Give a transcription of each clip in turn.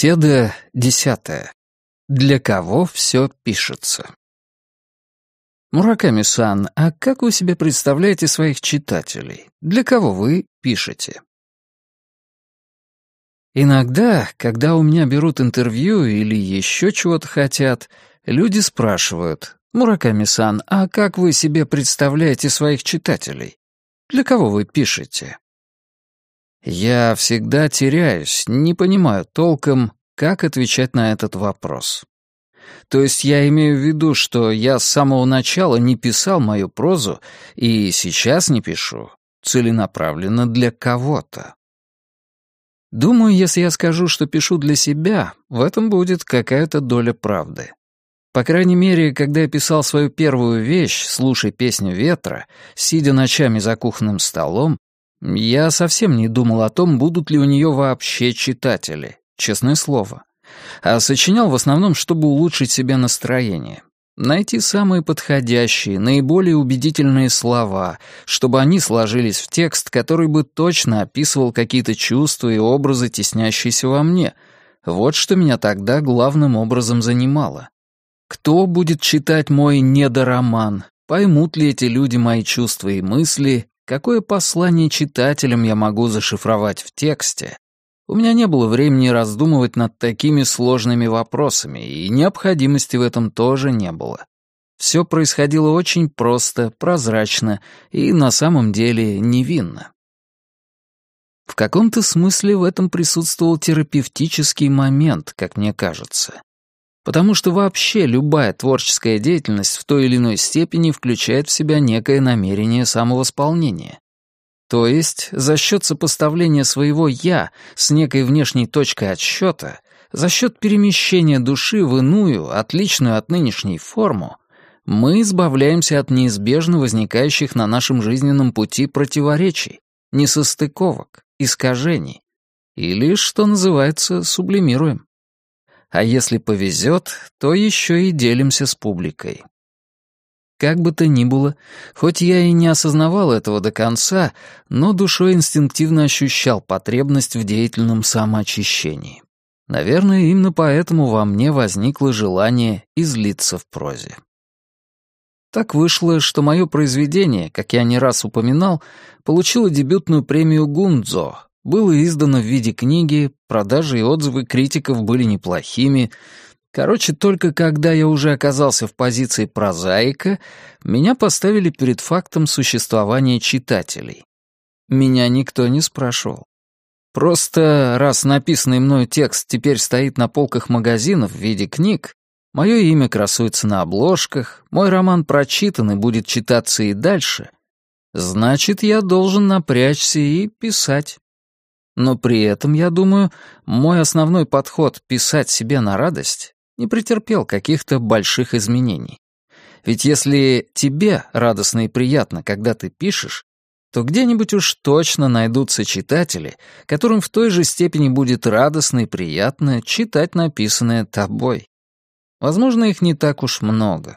Беседа десятая. Для кого все пишется? Мураками-сан, а как вы себе представляете своих читателей? Для кого вы пишете? Иногда, когда у меня берут интервью или еще чего-то хотят, люди спрашивают, «Мураками-сан, а как вы себе представляете своих читателей? Для кого вы пишете?» Я всегда теряюсь, не понимаю толком, как отвечать на этот вопрос. То есть я имею в виду, что я с самого начала не писал мою прозу и сейчас не пишу, целенаправленно для кого-то. Думаю, если я скажу, что пишу для себя, в этом будет какая-то доля правды. По крайней мере, когда я писал свою первую вещь «Слушай песню ветра», сидя ночами за кухонным столом, я совсем не думал о том, будут ли у нее вообще читатели, честное слово. А сочинял в основном, чтобы улучшить себе настроение. Найти самые подходящие, наиболее убедительные слова, чтобы они сложились в текст, который бы точно описывал какие-то чувства и образы, теснящиеся во мне. Вот что меня тогда главным образом занимало. Кто будет читать мой недороман? Поймут ли эти люди мои чувства и мысли, Какое послание читателям я могу зашифровать в тексте? У меня не было времени раздумывать над такими сложными вопросами, и необходимости в этом тоже не было. Все происходило очень просто, прозрачно и на самом деле невинно. В каком-то смысле в этом присутствовал терапевтический момент, как мне кажется. Потому что вообще любая творческая деятельность в той или иной степени включает в себя некое намерение самовосполнения. То есть за счет сопоставления своего «я» с некой внешней точкой отсчета, за счет перемещения души в иную, отличную от нынешней форму, мы избавляемся от неизбежно возникающих на нашем жизненном пути противоречий, несостыковок, искажений. Или, что называется, сублимируем а если повезет, то еще и делимся с публикой. Как бы то ни было, хоть я и не осознавал этого до конца, но душой инстинктивно ощущал потребность в деятельном самоочищении. Наверное, именно поэтому во мне возникло желание излиться в прозе. Так вышло, что мое произведение, как я не раз упоминал, получило дебютную премию Гунзо было издано в виде книги, продажи и отзывы критиков были неплохими. Короче, только когда я уже оказался в позиции прозаика, меня поставили перед фактом существования читателей. Меня никто не спрашивал. Просто раз написанный мною текст теперь стоит на полках магазинов в виде книг, мое имя красуется на обложках, мой роман прочитан и будет читаться и дальше, значит, я должен напрячься и писать. Но при этом, я думаю, мой основной подход «писать себе на радость» не претерпел каких-то больших изменений. Ведь если тебе радостно и приятно, когда ты пишешь, то где-нибудь уж точно найдутся читатели, которым в той же степени будет радостно и приятно читать написанное тобой. Возможно, их не так уж много.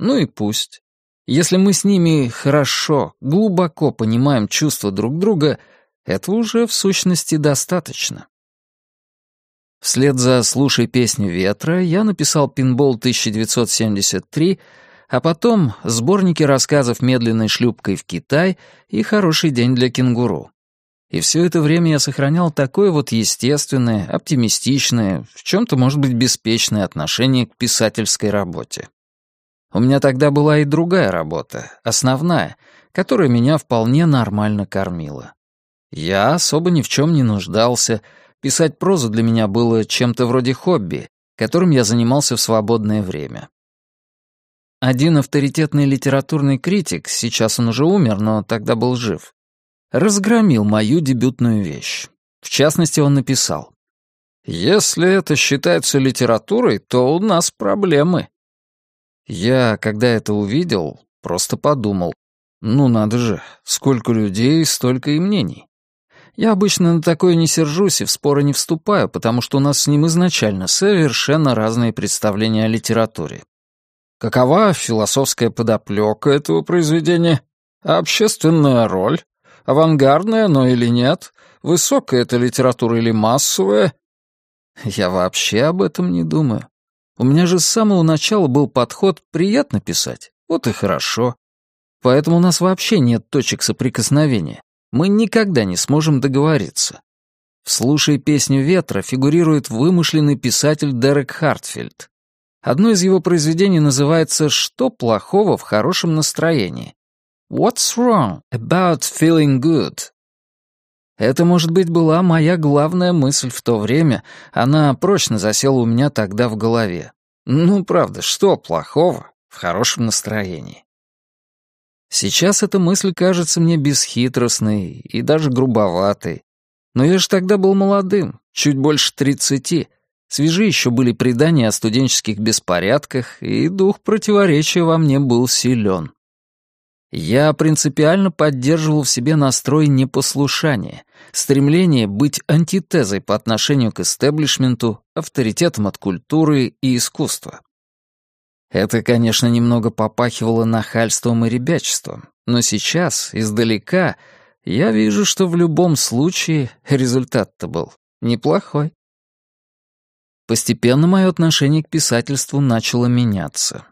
Ну и пусть. Если мы с ними хорошо, глубоко понимаем чувства друг друга — этого уже в сущности достаточно. Вслед за «Слушай песню ветра» я написал «Пинбол 1973», а потом сборники рассказов «Медленной шлюпкой в Китай» и «Хороший день для кенгуру». И все это время я сохранял такое вот естественное, оптимистичное, в чем-то, может быть, беспечное отношение к писательской работе. У меня тогда была и другая работа, основная, которая меня вполне нормально кормила. Я особо ни в чем не нуждался. Писать прозу для меня было чем-то вроде хобби, которым я занимался в свободное время. Один авторитетный литературный критик, сейчас он уже умер, но тогда был жив, разгромил мою дебютную вещь. В частности, он написал «Если это считается литературой, то у нас проблемы». Я, когда это увидел, просто подумал, ну надо же, сколько людей, столько и мнений. Я обычно на такое не сержусь и в споры не вступаю, потому что у нас с ним изначально совершенно разные представления о литературе. Какова философская подоплека этого произведения? общественная роль? Авангардная, но или нет? Высокая это литература или массовая? Я вообще об этом не думаю. У меня же с самого начала был подход «приятно писать». Вот и хорошо. Поэтому у нас вообще нет точек соприкосновения. Мы никогда не сможем договориться. В «Слушай песню ветра» фигурирует вымышленный писатель Дерек Хартфилд. Одно из его произведений называется «Что плохого в хорошем настроении?» «What's wrong about feeling good?» Это, может быть, была моя главная мысль в то время, она прочно засела у меня тогда в голове. Ну, правда, что плохого в хорошем настроении? Сейчас эта мысль кажется мне бесхитростной и даже грубоватой. Но я же тогда был молодым, чуть больше тридцати. Свежи еще были предания о студенческих беспорядках, и дух противоречия во мне был силен. Я принципиально поддерживал в себе настрой непослушания, стремление быть антитезой по отношению к истеблишменту, авторитетом от культуры и искусства. Это, конечно, немного попахивало нахальством и ребячеством, но сейчас, издалека, я вижу, что в любом случае результат-то был неплохой. Постепенно мое отношение к писательству начало меняться.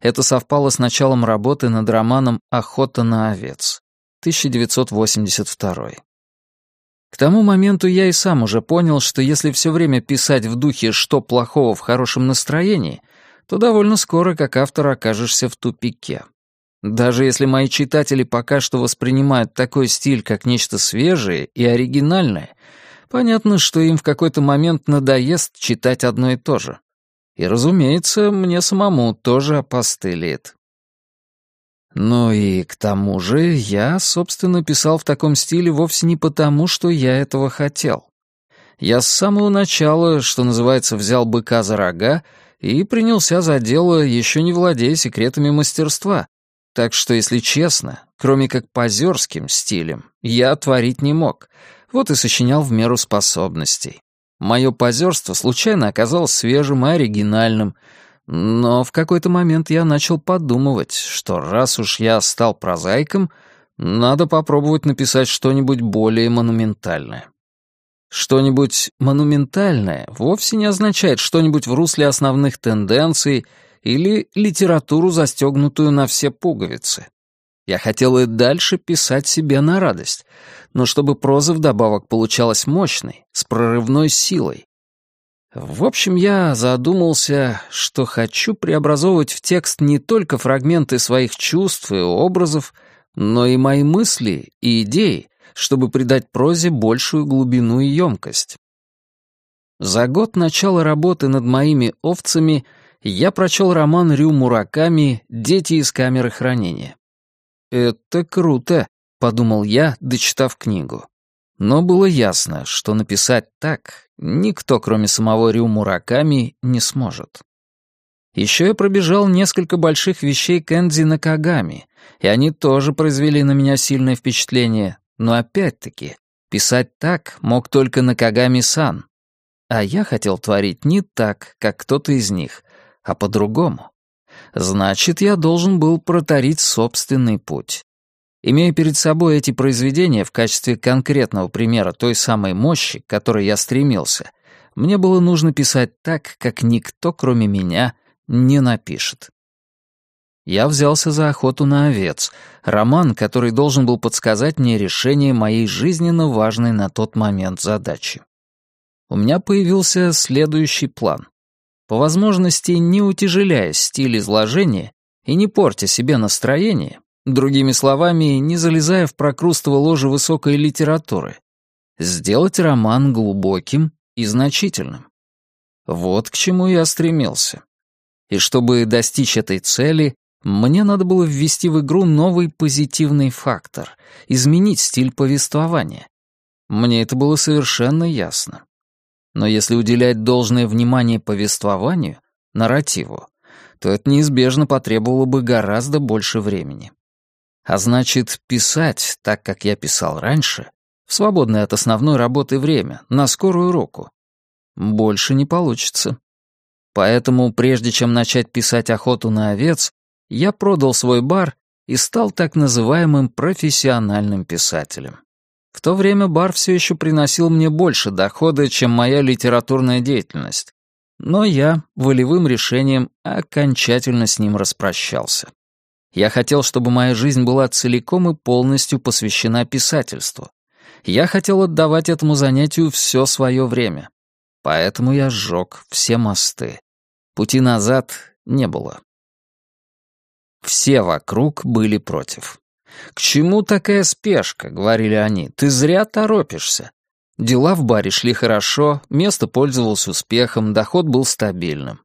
Это совпало с началом работы над романом «Охота на овец» 1982. К тому моменту я и сам уже понял, что если все время писать в духе «что плохого в хорошем настроении», то довольно скоро как автор окажешься в тупике. Даже если мои читатели пока что воспринимают такой стиль как нечто свежее и оригинальное, понятно, что им в какой-то момент надоест читать одно и то же. И, разумеется, мне самому тоже опостылит. Ну и к тому же я, собственно, писал в таком стиле вовсе не потому, что я этого хотел. Я с самого начала, что называется, взял быка за рога и принялся за дело, еще не владея секретами мастерства. Так что, если честно, кроме как позерским стилем, я творить не мог, вот и сочинял в меру способностей. Мое позерство случайно оказалось свежим и оригинальным, но в какой-то момент я начал подумывать, что раз уж я стал прозаиком, надо попробовать написать что-нибудь более монументальное. Что-нибудь монументальное вовсе не означает что-нибудь в русле основных тенденций или литературу, застегнутую на все пуговицы. Я хотел и дальше писать себе на радость, но чтобы проза вдобавок получалась мощной, с прорывной силой. В общем, я задумался, что хочу преобразовывать в текст не только фрагменты своих чувств и образов, но и мои мысли и идеи, чтобы придать прозе большую глубину и емкость. За год начала работы над моими овцами я прочел роман Рю Мураками «Дети из камеры хранения». «Это круто», — подумал я, дочитав книгу. Но было ясно, что написать так никто, кроме самого Рю Мураками, не сможет. Еще я пробежал несколько больших вещей Кэнди на Кагами, и они тоже произвели на меня сильное впечатление, но опять-таки, писать так мог только на Кагами-сан. А я хотел творить не так, как кто-то из них, а по-другому. Значит, я должен был протарить собственный путь. Имея перед собой эти произведения в качестве конкретного примера той самой мощи, к которой я стремился, мне было нужно писать так, как никто, кроме меня, не напишет. Я взялся за охоту на овец, роман, который должен был подсказать мне решение моей жизненно важной на тот момент задачи. У меня появился следующий план по возможности не утяжеляя стиль изложения и не портя себе настроение, другими словами, не залезая в прокрустово ложе высокой литературы, сделать роман глубоким и значительным. Вот к чему я стремился. И чтобы достичь этой цели, мне надо было ввести в игру новый позитивный фактор, изменить стиль повествования. Мне это было совершенно ясно. Но если уделять должное внимание повествованию, нарративу, то это неизбежно потребовало бы гораздо больше времени. А значит, писать так, как я писал раньше, в свободное от основной работы время, на скорую руку, больше не получится. Поэтому, прежде чем начать писать охоту на овец, я продал свой бар и стал так называемым профессиональным писателем. В то время бар все еще приносил мне больше дохода, чем моя литературная деятельность. Но я волевым решением окончательно с ним распрощался. Я хотел, чтобы моя жизнь была целиком и полностью посвящена писательству. Я хотел отдавать этому занятию все свое время. Поэтому я сжег все мосты. Пути назад не было. Все вокруг были против. «К чему такая спешка?» — говорили они. «Ты зря торопишься». Дела в баре шли хорошо, место пользовалось успехом, доход был стабильным.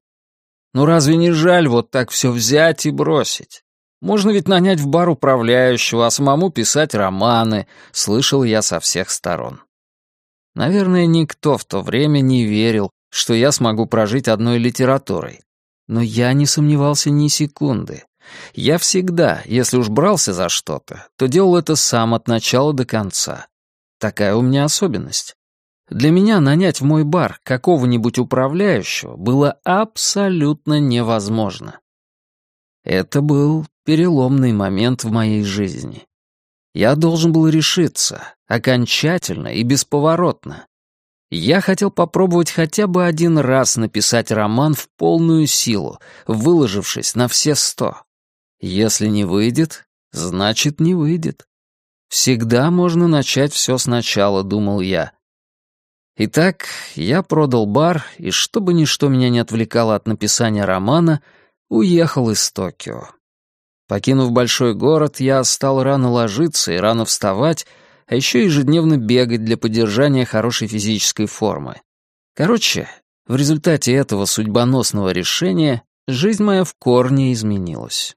Ну разве не жаль вот так все взять и бросить? Можно ведь нанять в бар управляющего, а самому писать романы, слышал я со всех сторон. Наверное, никто в то время не верил, что я смогу прожить одной литературой. Но я не сомневался ни секунды. Я всегда, если уж брался за что-то, то делал это сам от начала до конца. Такая у меня особенность. Для меня нанять в мой бар какого-нибудь управляющего было абсолютно невозможно. Это был переломный момент в моей жизни. Я должен был решиться, окончательно и бесповоротно. Я хотел попробовать хотя бы один раз написать роман в полную силу, выложившись на все сто. Если не выйдет, значит, не выйдет. Всегда можно начать все сначала, думал я. Итак, я продал бар, и чтобы ничто меня не отвлекало от написания романа, уехал из Токио. Покинув большой город, я стал рано ложиться и рано вставать, а еще ежедневно бегать для поддержания хорошей физической формы. Короче, в результате этого судьбоносного решения жизнь моя в корне изменилась.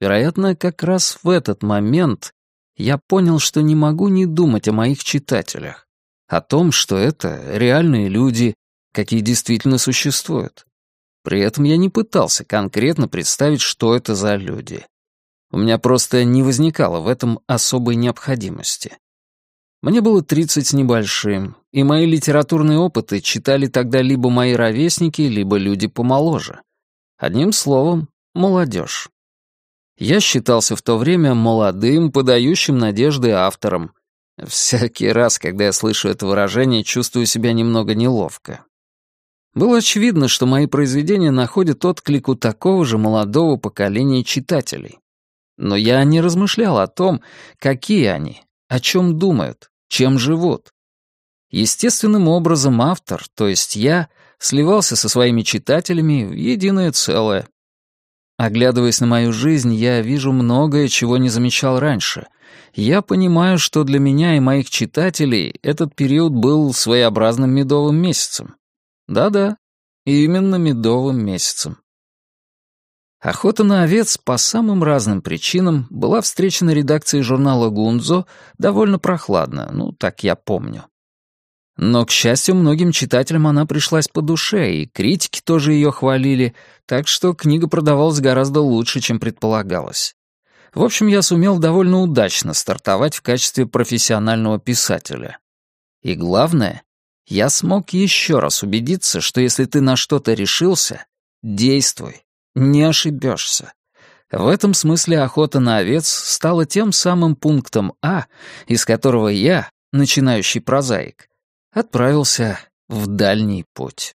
Вероятно, как раз в этот момент я понял, что не могу не думать о моих читателях, о том, что это реальные люди, какие действительно существуют. При этом я не пытался конкретно представить, что это за люди. У меня просто не возникало в этом особой необходимости. Мне было 30 с небольшим, и мои литературные опыты читали тогда либо мои ровесники, либо люди помоложе. Одним словом, молодежь. Я считался в то время молодым, подающим надежды автором. Всякий раз, когда я слышу это выражение, чувствую себя немного неловко. Было очевидно, что мои произведения находят отклик у такого же молодого поколения читателей. Но я не размышлял о том, какие они, о чем думают, чем живут. Естественным образом автор, то есть я, сливался со своими читателями в единое целое. Оглядываясь на мою жизнь, я вижу многое, чего не замечал раньше. Я понимаю, что для меня и моих читателей этот период был своеобразным медовым месяцем. Да-да, именно медовым месяцем. Охота на овец по самым разным причинам была встречена редакцией журнала «Гунзо» довольно прохладно, ну, так я помню. Но, к счастью, многим читателям она пришлась по душе, и критики тоже ее хвалили, так что книга продавалась гораздо лучше, чем предполагалось. В общем, я сумел довольно удачно стартовать в качестве профессионального писателя. И главное, я смог еще раз убедиться, что если ты на что-то решился, действуй, не ошибешься. В этом смысле охота на овец стала тем самым пунктом А, из которого я, начинающий прозаик, отправился в дальний путь.